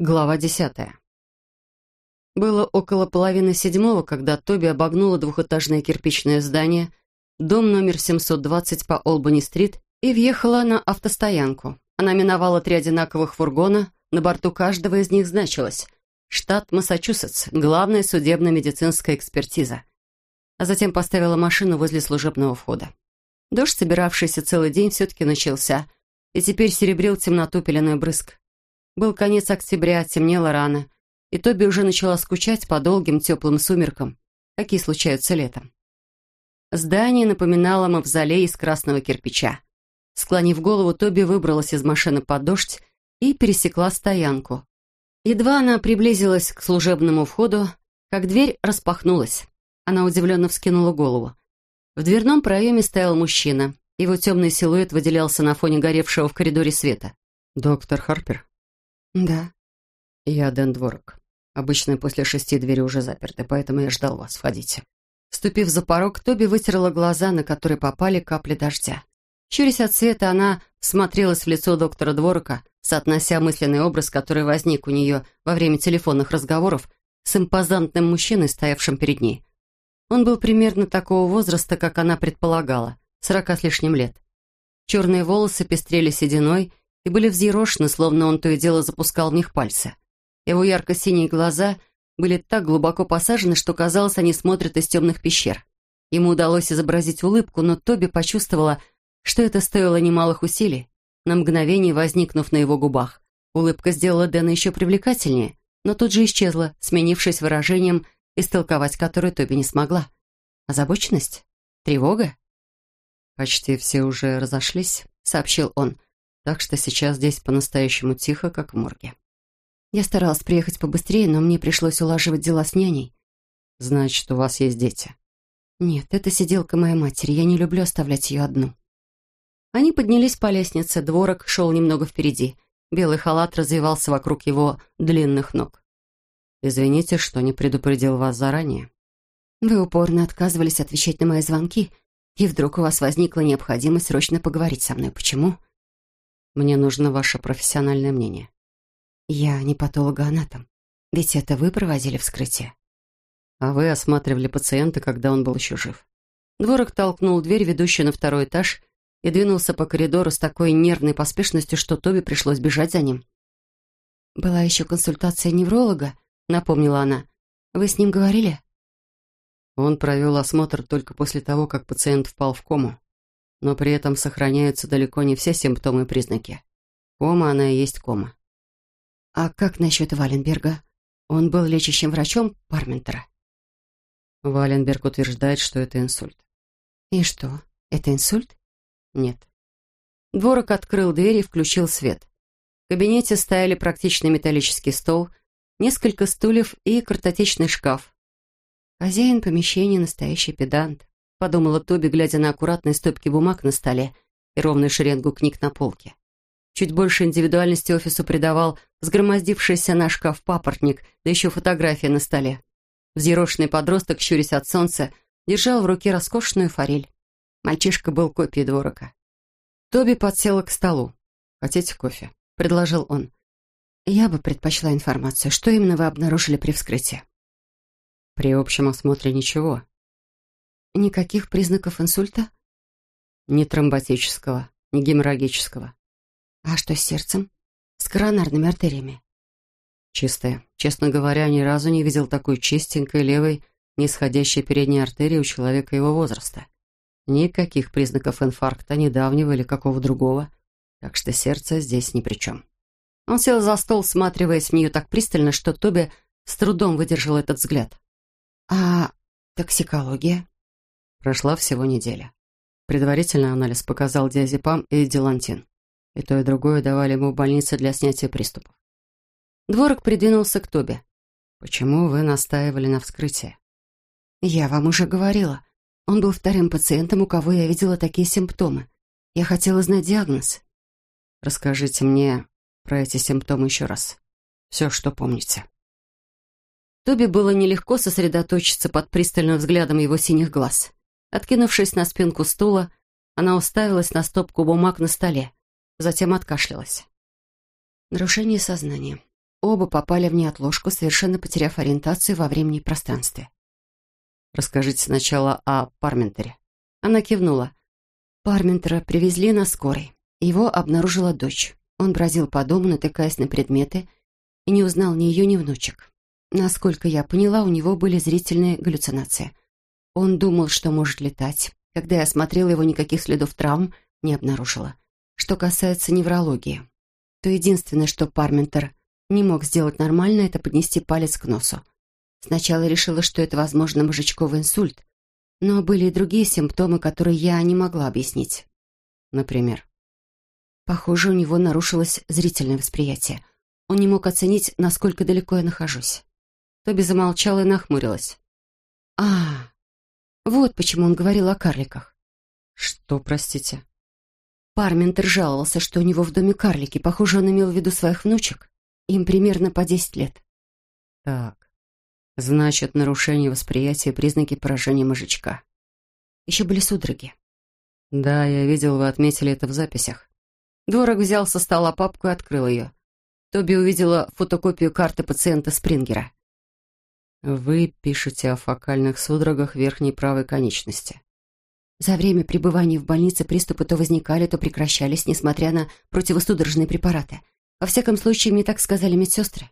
Глава десятая. Было около половины седьмого, когда Тоби обогнула двухэтажное кирпичное здание, дом номер 720 по Олбани-стрит, и въехала на автостоянку. Она миновала три одинаковых фургона, на борту каждого из них значилось «Штат Массачусетс, главная судебно-медицинская экспертиза». А затем поставила машину возле служебного входа. Дождь, собиравшийся целый день, все-таки начался, и теперь серебрил темноту пеленой брызг. Был конец октября, темнело рано, и Тоби уже начала скучать по долгим теплым сумеркам, какие случаются летом. Здание напоминало мавзолей из красного кирпича. Склонив голову, Тоби выбралась из машины под дождь и пересекла стоянку. Едва она приблизилась к служебному входу, как дверь распахнулась. Она удивленно вскинула голову. В дверном проеме стоял мужчина. Его темный силуэт выделялся на фоне горевшего в коридоре света. «Доктор Харпер?» «Да». «Я Дэн Дворок. Обычно после шести двери уже заперты, поэтому я ждал вас. Входите». Ступив за порог, Тоби вытерла глаза, на которые попали капли дождя. Щурясь от света, она смотрелась в лицо доктора Дворока, соотнося мысленный образ, который возник у нее во время телефонных разговоров с импозантным мужчиной, стоявшим перед ней. Он был примерно такого возраста, как она предполагала, сорока с лишним лет. Черные волосы пестрели сединой, и были взъерошены, словно он то и дело запускал в них пальцы. Его ярко-синие глаза были так глубоко посажены, что казалось, они смотрят из темных пещер. Ему удалось изобразить улыбку, но Тоби почувствовала, что это стоило немалых усилий, на мгновение возникнув на его губах. Улыбка сделала Дэна еще привлекательнее, но тут же исчезла, сменившись выражением, истолковать которое Тоби не смогла. Озабоченность? Тревога? «Почти все уже разошлись», — сообщил он. Так что сейчас здесь по-настоящему тихо, как в морге. Я старалась приехать побыстрее, но мне пришлось улаживать дела с няней. Значит, у вас есть дети? Нет, это сиделка моей матери. Я не люблю оставлять ее одну. Они поднялись по лестнице, дворок шел немного впереди. Белый халат развивался вокруг его длинных ног. «Извините, что не предупредил вас заранее». «Вы упорно отказывались отвечать на мои звонки, и вдруг у вас возникла необходимость срочно поговорить со мной. Почему?» Мне нужно ваше профессиональное мнение. Я не патологоанатом. Ведь это вы проводили вскрытие. А вы осматривали пациента, когда он был еще жив. Дворок толкнул дверь, ведущую на второй этаж, и двинулся по коридору с такой нервной поспешностью, что Тоби пришлось бежать за ним. «Была еще консультация невролога», — напомнила она. «Вы с ним говорили?» Он провел осмотр только после того, как пациент впал в кому но при этом сохраняются далеко не все симптомы и признаки. Кома она и есть кома. А как насчет Валенберга? Он был лечащим врачом Парментера. Валенберг утверждает, что это инсульт. И что, это инсульт? Нет. Дворок открыл дверь и включил свет. В кабинете стояли практичный металлический стол, несколько стульев и картотечный шкаф. Хозяин помещения — настоящий педант подумала Тоби, глядя на аккуратные стопки бумаг на столе и ровную шеренгу книг на полке. Чуть больше индивидуальности офису придавал взгромоздившийся на шкаф папоротник, да еще фотография на столе. Взъерошенный подросток, щурясь от солнца, держал в руке роскошную форель. Мальчишка был копией дворока. Тоби подсела к столу. «Хотите кофе?» — предложил он. «Я бы предпочла информацию. Что именно вы обнаружили при вскрытии?» «При общем осмотре ничего. Никаких признаков инсульта? Ни тромботического, ни геморрагического. А что с сердцем? С коронарными артериями? Чистая. Честно говоря, ни разу не видел такой чистенькой левой, нисходящей передней артерии у человека его возраста. Никаких признаков инфаркта, недавнего или какого другого. Так что сердце здесь ни при чем. Он сел за стол, всматриваясь в нее так пристально, что Тоби с трудом выдержал этот взгляд. «А токсикология?» Прошла всего неделя. Предварительный анализ показал диазепам и дилантин. И то, и другое давали ему в больнице для снятия приступов. Дворок придвинулся к Тобе. «Почему вы настаивали на вскрытии?» «Я вам уже говорила. Он был вторым пациентом, у кого я видела такие симптомы. Я хотела знать диагноз». «Расскажите мне про эти симптомы еще раз. Все, что помните». Тоби было нелегко сосредоточиться под пристальным взглядом его синих глаз. Откинувшись на спинку стула, она уставилась на стопку бумаг на столе, затем откашлялась. Нарушение сознания. Оба попали в неотложку, совершенно потеряв ориентацию во времени и пространстве. «Расскажите сначала о Парментере». Она кивнула. Парментера привезли на скорой. Его обнаружила дочь. Он бродил по дому, натыкаясь на предметы, и не узнал ни ее, ни внучек. Насколько я поняла, у него были зрительные галлюцинации. Он думал, что может летать. Когда я осмотрела его, никаких следов травм не обнаружила. Что касается неврологии, то единственное, что Парментер не мог сделать нормально, это поднести палец к носу. Сначала решила, что это, возможно, мозжечковый инсульт, но были и другие симптомы, которые я не могла объяснить. Например? Похоже, у него нарушилось зрительное восприятие. Он не мог оценить, насколько далеко я нахожусь. Тоби замолчала и нахмурилась. «А, вот почему он говорил о карликах». «Что, простите?» Парментер жаловался, что у него в доме карлики. Похоже, он имел в виду своих внучек. Им примерно по десять лет. «Так, значит, нарушение восприятия признаки поражения мозжечка». Еще были судороги. «Да, я видел, вы отметили это в записях». Дворок взял со стола папку и открыл ее. Тоби увидела фотокопию карты пациента Спрингера. Вы пишете о фокальных судорогах верхней правой конечности. За время пребывания в больнице приступы то возникали, то прекращались, несмотря на противосудорожные препараты. Во всяком случае, мне так сказали медсестры.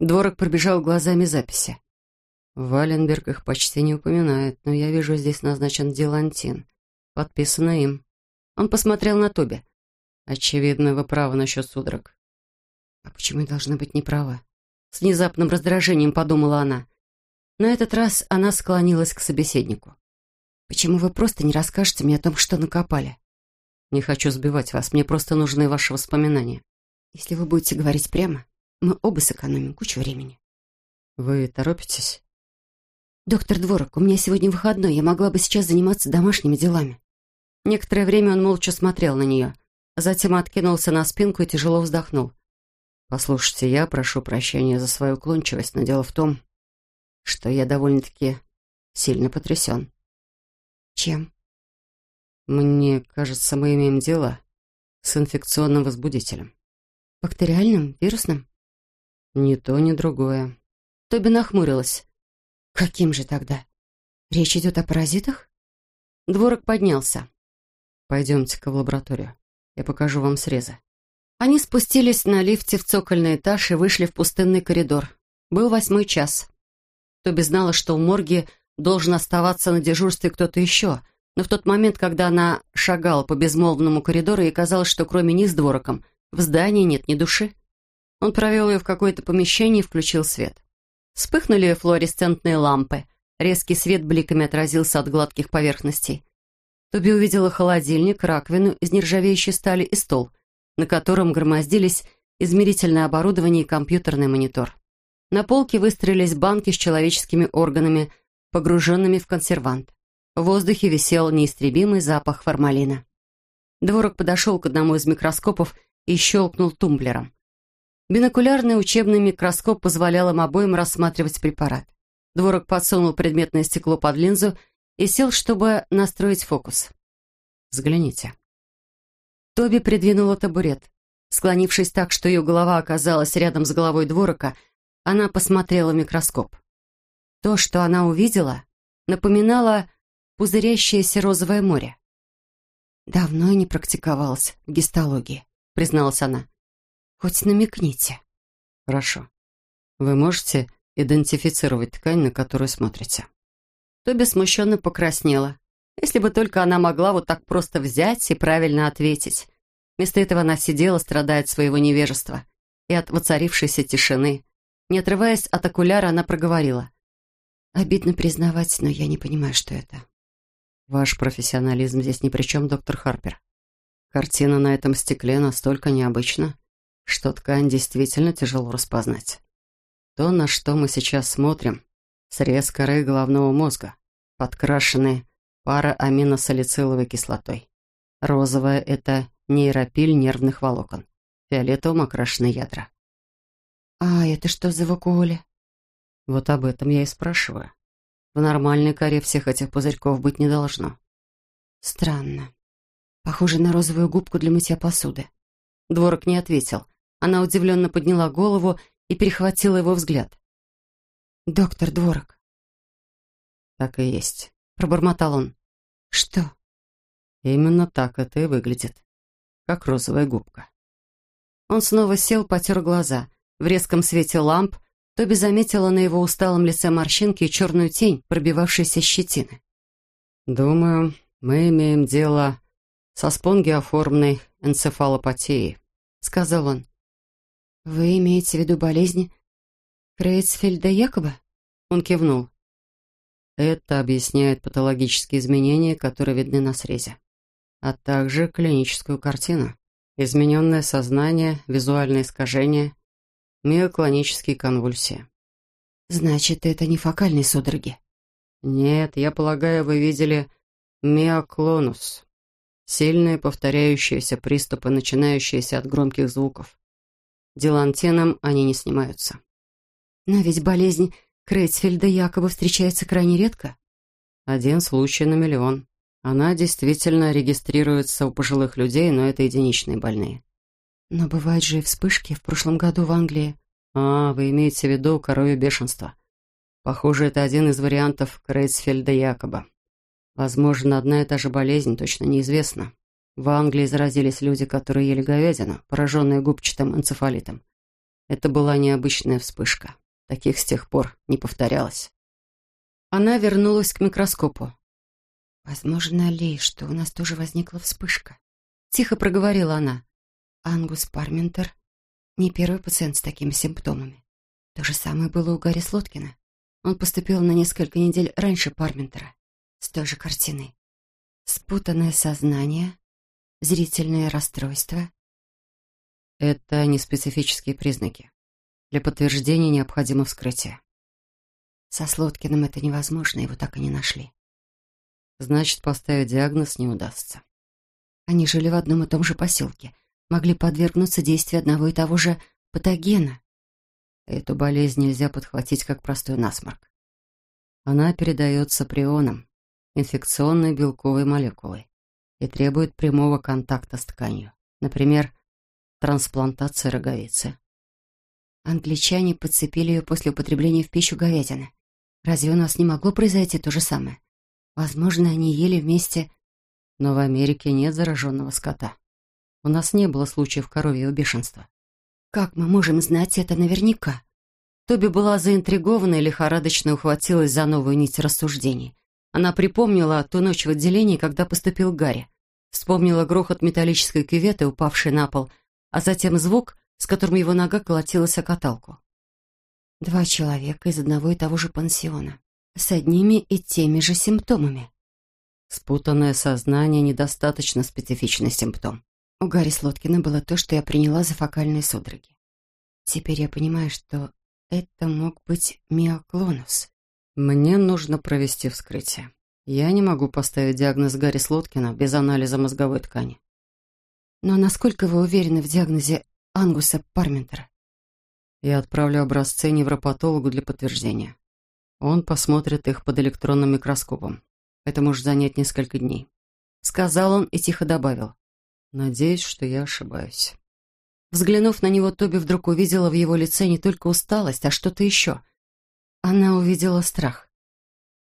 Дворок пробежал глазами записи. Валенберг их почти не упоминает, но я вижу, здесь назначен Дилантин. Подписано им. Он посмотрел на Тоби. Очевидно, вы правы насчет судорог. А почему я должна быть неправа? С внезапным раздражением подумала она. На этот раз она склонилась к собеседнику. «Почему вы просто не расскажете мне о том, что накопали?» «Не хочу сбивать вас, мне просто нужны ваши воспоминания». «Если вы будете говорить прямо, мы оба сэкономим кучу времени». «Вы торопитесь?» «Доктор Дворок, у меня сегодня выходной, я могла бы сейчас заниматься домашними делами». Некоторое время он молча смотрел на нее, затем откинулся на спинку и тяжело вздохнул. Послушайте, я прошу прощения за свою уклончивость, но дело в том, что я довольно-таки сильно потрясен. Чем? Мне кажется, мы имеем дело с инфекционным возбудителем. Бактериальным? Вирусным? Ни то, ни другое. Тоби нахмурилась. Каким же тогда? Речь идет о паразитах? Дворок поднялся. Пойдемте-ка в лабораторию. Я покажу вам срезы. Они спустились на лифте в цокольный этаж и вышли в пустынный коридор. Был восьмой час. Тоби знала, что в морге должен оставаться на дежурстве кто-то еще, но в тот момент, когда она шагала по безмолвному коридору, ей казалось, что кроме них с двороком в здании нет ни души. Он провел ее в какое-то помещение и включил свет. Вспыхнули флуоресцентные лампы. Резкий свет бликами отразился от гладких поверхностей. Тоби увидела холодильник, раковину из нержавеющей стали и стол — на котором громоздились измерительное оборудование и компьютерный монитор. На полке выстроились банки с человеческими органами, погруженными в консервант. В воздухе висел неистребимый запах формалина. Дворок подошел к одному из микроскопов и щелкнул тумблером. Бинокулярный учебный микроскоп позволял им обоим рассматривать препарат. Дворок подсунул предметное стекло под линзу и сел, чтобы настроить фокус. «Взгляните», Тоби придвинула табурет. Склонившись так, что ее голова оказалась рядом с головой дворока, она посмотрела в микроскоп. То, что она увидела, напоминало пузырящееся розовое море. «Давно я не практиковалась в гистологии», — призналась она. «Хоть намекните». «Хорошо. Вы можете идентифицировать ткань, на которую смотрите?» Тоби смущенно покраснела. Если бы только она могла вот так просто взять и правильно ответить. Вместо этого она сидела, страдая от своего невежества и от воцарившейся тишины. Не отрываясь от окуляра, она проговорила. «Обидно признавать, но я не понимаю, что это». «Ваш профессионализм здесь ни при чем, доктор Харпер. Картина на этом стекле настолько необычна, что ткань действительно тяжело распознать. То, на что мы сейчас смотрим, срез коры головного мозга, подкрашенные пара аминосалициловой кислотой. Розовая — это нейропиль нервных волокон. Фиолетовым окрашены ядра. «А это что за вакуоли?» Вот об этом я и спрашиваю. В нормальной коре всех этих пузырьков быть не должно. Странно. Похоже на розовую губку для мытья посуды. Дворок не ответил. Она удивленно подняла голову и перехватила его взгляд. «Доктор Дворок». «Так и есть», — пробормотал он. «Что?» «Именно так это и выглядит. Как розовая губка». Он снова сел, потер глаза. В резком свете ламп Тоби заметила на его усталом лице морщинки и черную тень, пробивавшейся щетины. «Думаю, мы имеем дело со спонгиоформной энцефалопатией», — сказал он. «Вы имеете в виду болезнь Крейцфельда Якоба?» Он кивнул. Это объясняет патологические изменения, которые видны на срезе, а также клиническую картину. Измененное сознание, визуальное искажение, миоклонические конвульсии. «Значит, это не фокальные судороги?» «Нет, я полагаю, вы видели миоклонус. Сильные повторяющиеся приступы, начинающиеся от громких звуков. Делантином они не снимаются». «Но ведь болезнь Крейцфельда якобы встречается крайне редко?» «Один случай на миллион. Она действительно регистрируется у пожилых людей, но это единичные больные». «Но бывают же и вспышки. В прошлом году в Англии...» «А, вы имеете в виду коровье бешенство. Похоже, это один из вариантов Крейцфельда якобы. Возможно, одна и та же болезнь, точно неизвестно. В Англии заразились люди, которые ели говядину, пораженные губчатым энцефалитом. Это была необычная вспышка. Таких с тех пор не повторялось. Она вернулась к микроскопу. «Возможно ли, что у нас тоже возникла вспышка?» Тихо проговорила она. «Ангус Парментер не первый пациент с такими симптомами. То же самое было у Гарри Слоткина. Он поступил на несколько недель раньше Парментера, с той же картиной. Спутанное сознание, зрительное расстройство. Это неспецифические признаки. Для подтверждения необходимо вскрытие. Со Слоткиным это невозможно, его так и не нашли. Значит, поставить диагноз не удастся. Они жили в одном и том же поселке, могли подвергнуться действию одного и того же патогена. Эту болезнь нельзя подхватить как простой насморк. Она передается прионом, инфекционной белковой молекулой, и требует прямого контакта с тканью. Например, трансплантация роговицы. Англичане подцепили ее после употребления в пищу говядины. Разве у нас не могло произойти то же самое? Возможно, они ели вместе... Но в Америке нет зараженного скота. У нас не было случаев коровьего бешенства. Как мы можем знать это наверняка? Тоби была заинтригована и лихорадочно ухватилась за новую нить рассуждений. Она припомнила ту ночь в отделении, когда поступил Гарри. Вспомнила грохот металлической кюветы, упавшей на пол, а затем звук, с которым его нога колотилась о каталку. Два человека из одного и того же пансиона, с одними и теми же симптомами. Спутанное сознание — недостаточно специфичный симптом. У Гарри Слоткина было то, что я приняла за фокальные судороги. Теперь я понимаю, что это мог быть миоклонус. Мне нужно провести вскрытие. Я не могу поставить диагноз Гарри Слоткина без анализа мозговой ткани. Но насколько вы уверены в диагнозе Ангуса Парментера? Я отправлю образцы невропатологу для подтверждения. Он посмотрит их под электронным микроскопом. Это может занять несколько дней. Сказал он и тихо добавил. Надеюсь, что я ошибаюсь. Взглянув на него, Тоби вдруг увидела в его лице не только усталость, а что-то еще. Она увидела страх.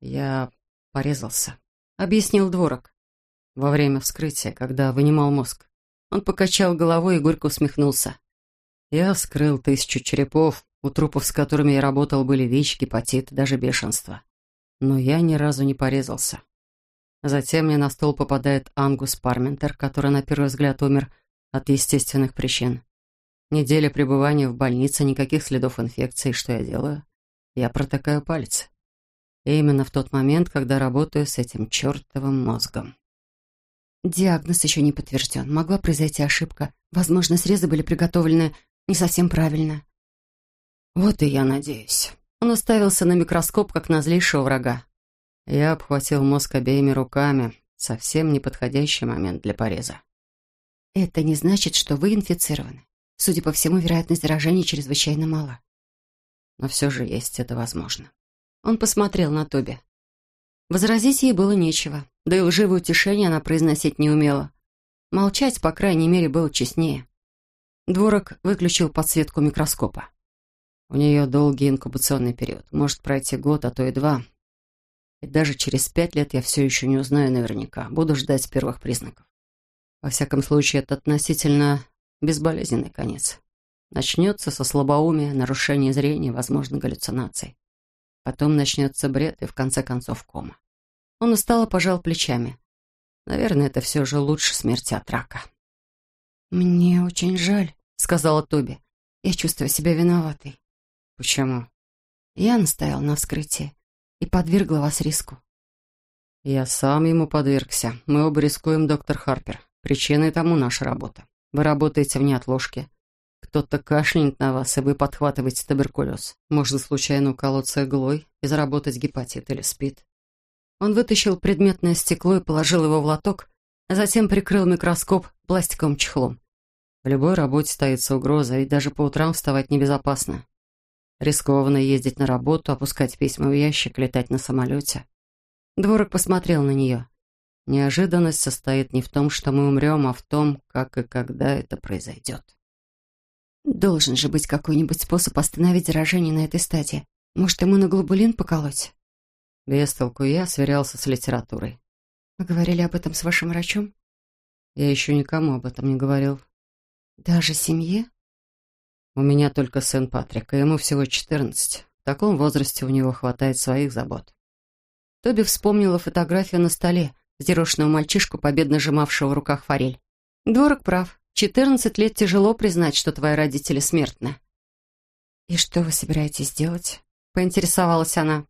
«Я порезался», — объяснил Дворок. Во время вскрытия, когда вынимал мозг. Он покачал головой и горько усмехнулся. «Я вскрыл тысячу черепов, у трупов, с которыми я работал, были ВИЧ, гепатит, даже бешенство. Но я ни разу не порезался. Затем мне на стол попадает Ангус Парментер, который на первый взгляд умер от естественных причин. Неделя пребывания в больнице, никаких следов инфекции. Что я делаю? Я протыкаю палец. И именно в тот момент, когда работаю с этим чертовым мозгом. Диагноз еще не подтвержден. Могла произойти ошибка. Возможно, срезы были приготовлены не совсем правильно. Вот и я надеюсь. Он уставился на микроскоп, как на злейшего врага. Я обхватил мозг обеими руками. Совсем неподходящий момент для пореза. Это не значит, что вы инфицированы. Судя по всему, вероятность заражения чрезвычайно мала. Но все же есть это возможно. Он посмотрел на Тоби. Возразить ей было нечего, да и лживое утешение она произносить не умела. Молчать, по крайней мере, было честнее. Дворок выключил подсветку микроскопа. У нее долгий инкубационный период. Может пройти год, а то и два. И даже через пять лет я все еще не узнаю наверняка. Буду ждать первых признаков. Во всяком случае, это относительно безболезненный конец. Начнется со слабоумия, нарушения зрения, возможно, галлюцинаций. Потом начнется бред и, в конце концов, кома. Он устало пожал плечами. Наверное, это все же лучше смерти от рака. «Мне очень жаль», — сказала Тоби. «Я чувствую себя виноватой». «Почему?» «Я настоял на вскрытии и подвергла вас риску». «Я сам ему подвергся. Мы оба рискуем, доктор Харпер. Причиной тому наша работа. Вы работаете в неотложке. Кто-то кашлянет на вас, и вы подхватываете туберкулез. Можно случайно уколоться иглой и заработать гепатит или спид. Он вытащил предметное стекло и положил его в лоток, а затем прикрыл микроскоп пластиковым чехлом. В любой работе стоится угроза, и даже по утрам вставать небезопасно. Рискованно ездить на работу, опускать письма в ящик, летать на самолете. Дворок посмотрел на нее. Неожиданность состоит не в том, что мы умрем, а в том, как и когда это произойдет. Должен же быть какой-нибудь способ остановить заражение на этой стадии. Может, ему на глобулин поколоть? Без толку я сверялся с литературой. Вы говорили об этом с вашим врачом? Я еще никому об этом не говорил. Даже семье? У меня только сын Патрик, и ему всего четырнадцать. В таком возрасте у него хватает своих забот. Тоби вспомнила фотографию на столе, зерошенного мальчишку, победно сжимавшего в руках форель. Дворок прав. Четырнадцать лет тяжело признать, что твои родители смертны. «И что вы собираетесь делать?» — поинтересовалась она.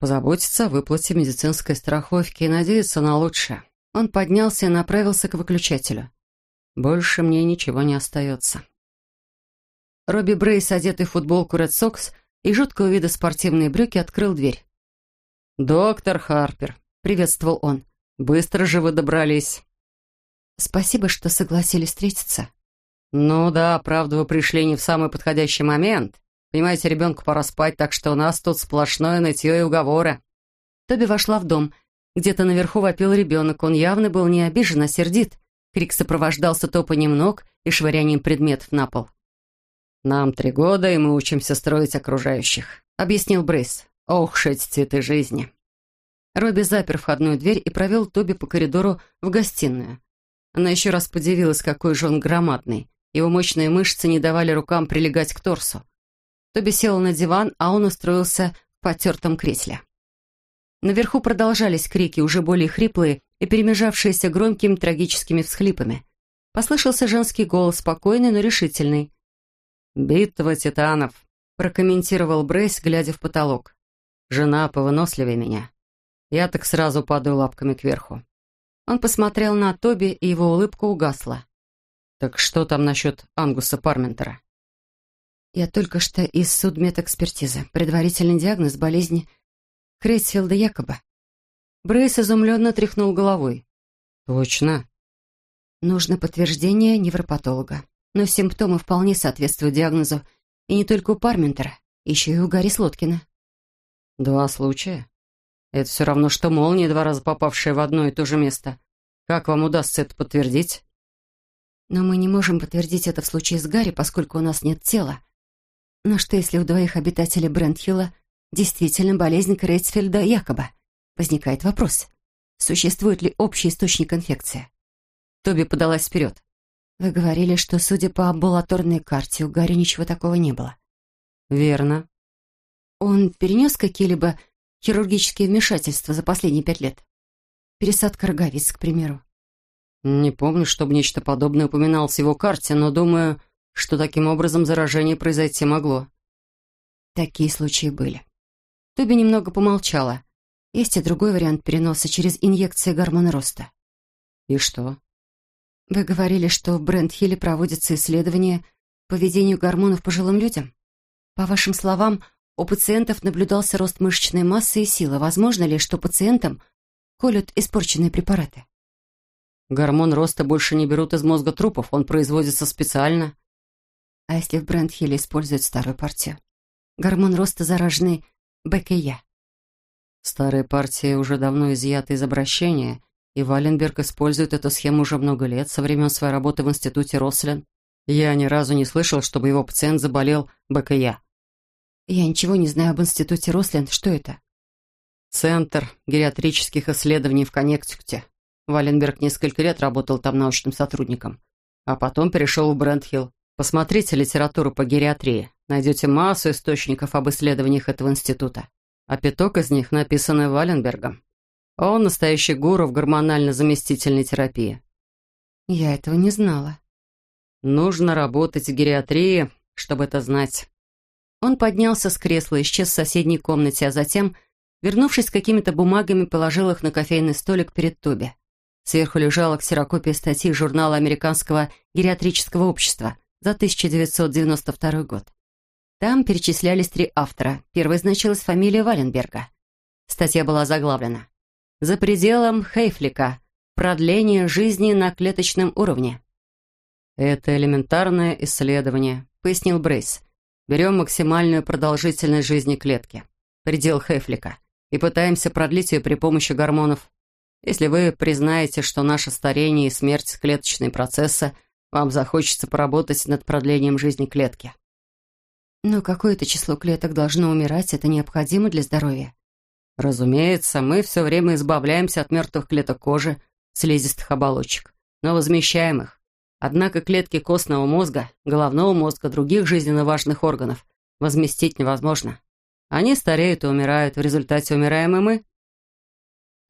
Позаботиться о выплате медицинской страховки и надеяться на лучшее. Он поднялся и направился к выключателю. Больше мне ничего не остается. Робби Брейс, одетый в футболку Red Sox и жуткого вида спортивные брюки, открыл дверь. «Доктор Харпер», — приветствовал он, — «быстро же вы добрались». «Спасибо, что согласились встретиться». «Ну да, правда, вы пришли не в самый подходящий момент. Понимаете, ребенку пора спать, так что у нас тут сплошное нытье и уговоры». Тоби вошла в дом. Где-то наверху вопил ребенок. Он явно был не обижен, а сердит. Крик сопровождался топанием ног и швырянием предметов на пол. «Нам три года, и мы учимся строить окружающих», — объяснил Брейс. «Ох, шить цветы жизни». Робби запер входную дверь и провел Тоби по коридору в гостиную. Она еще раз подивилась, какой же он громадный. Его мощные мышцы не давали рукам прилегать к торсу. Тоби села на диван, а он устроился в потертом кресле. Наверху продолжались крики, уже более хриплые и перемежавшиеся громкими трагическими всхлипами. Послышался женский голос, спокойный, но решительный. «Битва титанов», — прокомментировал Брейс, глядя в потолок. «Жена повыносливее меня. Я так сразу падаю лапками кверху». Он посмотрел на Тоби, и его улыбка угасла. «Так что там насчет Ангуса Парментера?» Я только что из судмедэкспертизы. Предварительный диагноз болезни Крейсфилда якобы. Брейс изумленно тряхнул головой. «Точно?» Нужно подтверждение невропатолога. Но симптомы вполне соответствуют диагнозу. И не только у Парментера, еще и у Гарри Слоткина. «Два случая? Это все равно, что молния, два раза попавшая в одно и то же место. Как вам удастся это подтвердить?» «Но мы не можем подтвердить это в случае с Гарри, поскольку у нас нет тела. Но что, если у двоих обитателей Брентхилла действительно болезнь Крейцфельда якобы? Возникает вопрос, существует ли общий источник инфекции? Тоби подалась вперед. Вы говорили, что, судя по амбулаторной карте, у Гарри ничего такого не было. Верно. Он перенес какие-либо хирургические вмешательства за последние пять лет? Пересадка роговиц, к примеру. Не помню, чтобы нечто подобное упоминалось в его карте, но думаю, что таким образом заражение произойти могло. Такие случаи были. Тоби немного помолчала. Есть и другой вариант переноса через инъекции гормона роста. И что? Вы говорили, что в Брент-Хилле проводятся исследования по введению гормонов пожилым людям. По вашим словам, у пациентов наблюдался рост мышечной массы и силы. Возможно ли, что пациентам колют испорченные препараты? Гормон роста больше не берут из мозга трупов, он производится специально. А если в Брентхилле используют старую партию? Гормон роста зараженный БКЯ. Старые партии уже давно изъяты из обращения, и Валенберг использует эту схему уже много лет, со времен своей работы в институте Рослин. Я ни разу не слышал, чтобы его пациент заболел БКЯ. Я ничего не знаю об институте Росленд. Что это? Центр гериатрических исследований в Коннектикуте. Валенберг несколько лет работал там научным сотрудником, а потом перешел в Брентхилл. Посмотрите литературу по гериатрии. Найдете массу источников об исследованиях этого института. А пяток из них написаны Валенбергом. Он настоящий гуру в гормонально-заместительной терапии. Я этого не знала. Нужно работать в гериатрии, чтобы это знать. Он поднялся с кресла, исчез в соседней комнате, а затем, вернувшись с какими-то бумагами, положил их на кофейный столик перед Тоби. Сверху лежала ксерокопия статьи журнала Американского гериатрического общества за 1992 год. Там перечислялись три автора. Первой значилась фамилия Валенберга. Статья была заглавлена «За пределом Хейфлика. Продление жизни на клеточном уровне». «Это элементарное исследование», — пояснил Брейс. «Берем максимальную продолжительность жизни клетки, предел Хейфлика, и пытаемся продлить ее при помощи гормонов. Если вы признаете, что наше старение и смерть — клеточные процессы, вам захочется поработать над продлением жизни клетки». «Но какое-то число клеток должно умирать, это необходимо для здоровья?» «Разумеется, мы все время избавляемся от мертвых клеток кожи, слизистых оболочек, но возмещаем их. Однако клетки костного мозга, головного мозга, других жизненно важных органов возместить невозможно. Они стареют и умирают, в результате умираем и мы.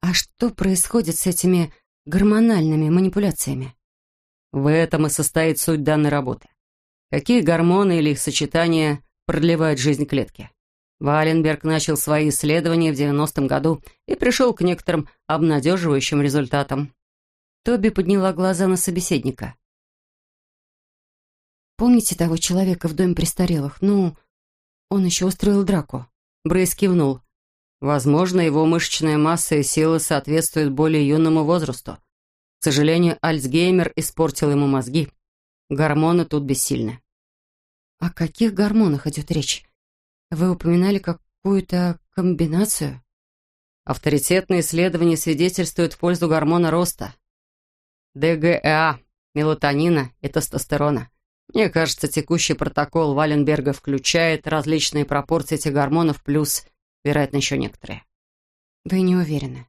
А что происходит с этими гормональными манипуляциями? В этом и состоит суть данной работы. Какие гормоны или их сочетания продлевают жизнь клетки? Валенберг начал свои исследования в 90-м году и пришел к некоторым обнадеживающим результатам. Тоби подняла глаза на собеседника. Помните того человека в доме престарелых? Ну, он еще устроил драку. Брейс кивнул. Возможно, его мышечная масса и силы соответствуют более юному возрасту. К сожалению, Альцгеймер испортил ему мозги. Гормоны тут бессильны. О каких гормонах идет речь? Вы упоминали какую-то комбинацию? Авторитетные исследования свидетельствуют в пользу гормона роста. ДГА, мелатонина и тестостерона. Мне кажется, текущий протокол Валенберга включает различные пропорции этих гормонов, плюс, вероятно, еще некоторые. Вы не уверены?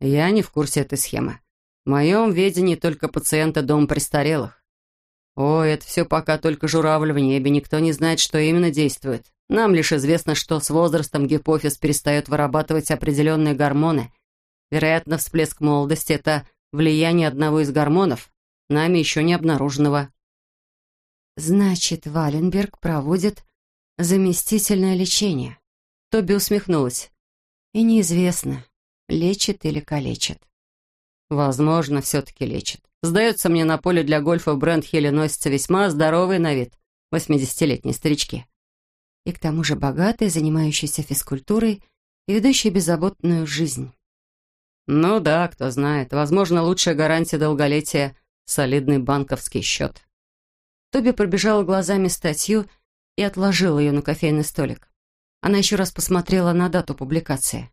Я не в курсе этой схемы. В моем ведении только пациенты дома престарелых. О, это все пока только журавль в небе, никто не знает, что именно действует. Нам лишь известно, что с возрастом гипофиз перестает вырабатывать определенные гормоны. Вероятно, всплеск молодости – это влияние одного из гормонов, нами еще не обнаруженного. «Значит, Валенберг проводит заместительное лечение». Тоби усмехнулась. «И неизвестно, лечит или калечит». «Возможно, все-таки лечит. Сдается мне, на поле для гольфа в Брент-Хилле носятся весьма здоровые на вид восьмидесятилетние старички». И к тому же богатые, занимающиеся физкультурой и ведущие беззаботную жизнь. «Ну да, кто знает. Возможно, лучшая гарантия долголетия — солидный банковский счет». Тоби пробежала глазами статью и отложила ее на кофейный столик. Она еще раз посмотрела на дату публикации.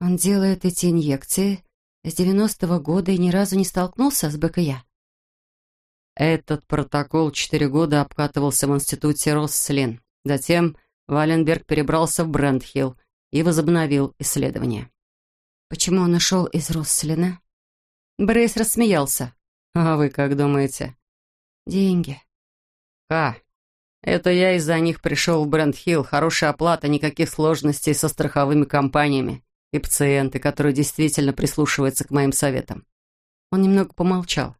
Он делает эти инъекции с 90-го года и ни разу не столкнулся с БКЯ. Этот протокол четыре года обкатывался в институте Росслин. Затем Валенберг перебрался в Брентхилл и возобновил исследование. Почему он ушел из Росслина? Брейс рассмеялся. «А вы как думаете?» «Деньги. «Ха! Это я из-за них пришел в Брент-Хилл. Хорошая оплата, никаких сложностей со страховыми компаниями. И пациенты, которые действительно прислушиваются к моим советам». Он немного помолчал.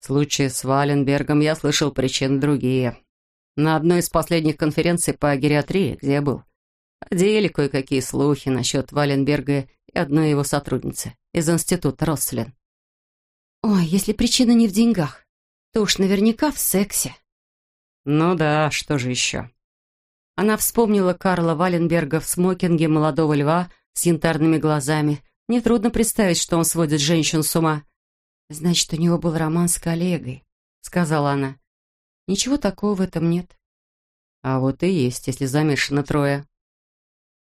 В случае с Валенбергом я слышал причины другие. На одной из последних конференций по гериатрии, где я был, ходили кое-какие слухи насчет Валенберга и одной его сотрудницы из института Росслин. «Ой, если причина не в деньгах, то уж наверняка в сексе», «Ну да, что же еще?» Она вспомнила Карла Валенберга в смокинге молодого льва с янтарными глазами. Нетрудно представить, что он сводит женщин с ума. «Значит, у него был роман с коллегой», — сказала она. «Ничего такого в этом нет». «А вот и есть, если замешано трое».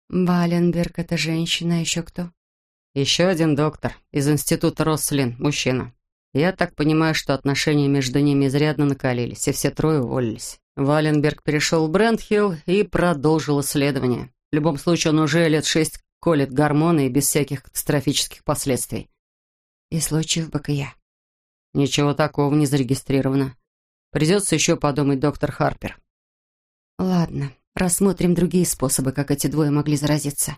«Валенберг — это женщина, а еще кто?» «Еще один доктор из института Рослин, мужчина. Я так понимаю, что отношения между ними изрядно накалились, и все трое уволились. Валенберг перешел в Брентхилл и продолжил исследование. В любом случае, он уже лет шесть колет гормоны и без всяких катастрофических последствий. И случаев БКЯ. Ничего такого не зарегистрировано. Придется еще подумать, доктор Харпер. Ладно, рассмотрим другие способы, как эти двое могли заразиться.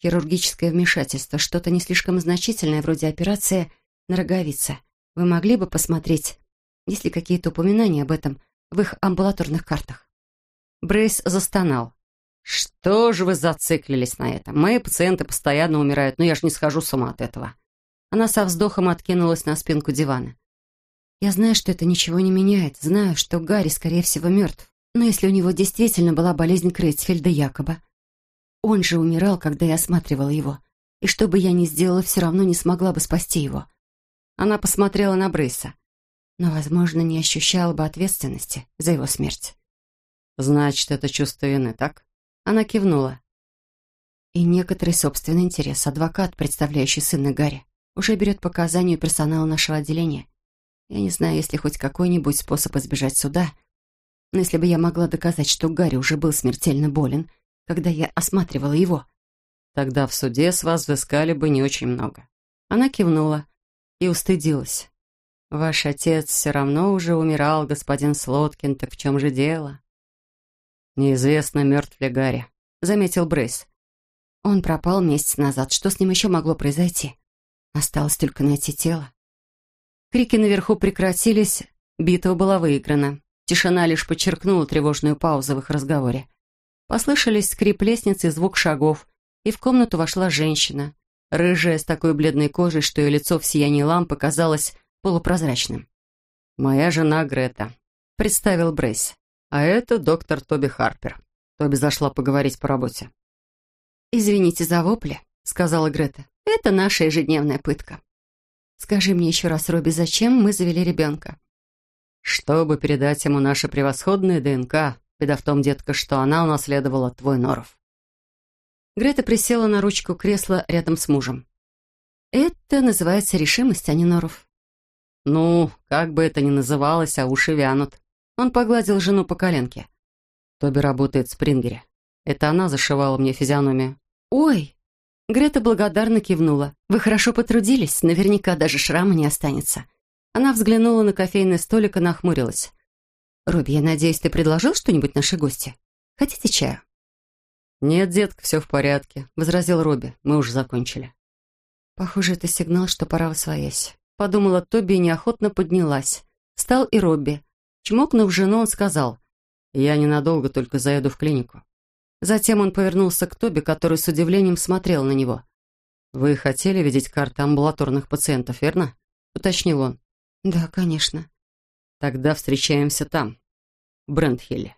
Хирургическое вмешательство, что-то не слишком значительное, вроде операции на роговице. Вы могли бы посмотреть, есть ли какие-то упоминания об этом в их амбулаторных картах? Брейс застонал. «Что же вы зациклились на этом? Мои пациенты постоянно умирают, но я же не схожу с ума от этого». Она со вздохом откинулась на спинку дивана. «Я знаю, что это ничего не меняет. Знаю, что Гарри, скорее всего, мертв. Но если у него действительно была болезнь Крейцфельда якобы, он же умирал, когда я осматривала его. И что бы я ни сделала, все равно не смогла бы спасти его». Она посмотрела на Брейса. Но, возможно, не ощущала бы ответственности за его смерть. «Значит, это чувство вины, так?» Она кивнула. И некоторый собственный интерес. Адвокат, представляющий сына Гарри, уже берет показания у персонала нашего отделения. Я не знаю, есть ли хоть какой-нибудь способ избежать суда, но если бы я могла доказать, что Гарри уже был смертельно болен, когда я осматривала его... Тогда в суде с вас взыскали бы не очень много. Она кивнула и устыдилась. Ваш отец все равно уже умирал, господин Слоткин, так в чем же дело? «Неизвестно, мертв ли Гарри», — заметил Брейс. «Он пропал месяц назад. Что с ним еще могло произойти? Осталось только найти тело». Крики наверху прекратились, битва была выиграна. Тишина лишь подчеркнула тревожную паузу в их разговоре. Послышались скрип лестницы и звук шагов, и в комнату вошла женщина, рыжая, с такой бледной кожей, что ее лицо в сиянии лампы казалось полупрозрачным. «Моя жена Грета», — представил Брейс. А это доктор Тоби Харпер. Тоби зашла поговорить по работе. «Извините за вопли», — сказала Грета. «Это наша ежедневная пытка. Скажи мне еще раз, Робби, зачем мы завели ребенка?» «Чтобы передать ему наши превосходные ДНК. Беда в том, детка, что она унаследовала твой норов». Грета присела на ручку кресла рядом с мужем. «Это называется решимость, а не норов». «Ну, как бы это ни называлось, а уши вянут», он погладил жену по коленке. Тоби работает в Спрингере. Это она зашивала мне физиономию. «Ой!» Грета благодарно кивнула. «Вы хорошо потрудились, наверняка даже шрама не останется». Она взглянула на кофейный столик и нахмурилась. «Робби, я надеюсь, ты предложил что-нибудь нашей гости? Хотите чаю?» «Нет, детка, все в порядке», — возразил Робби. «Мы уже закончили». «Похоже, это сигнал, что пора восвоясь», — подумала Тоби и неохотно поднялась. Встал и Робби. Чмокнув жену, он сказал, «Я ненадолго только заеду в клинику». Затем он повернулся к Тоби, который с удивлением смотрел на него. «Вы хотели видеть карты амбулаторных пациентов, верно?» — уточнил он. «Да, конечно». «Тогда встречаемся там, в Брентхилле».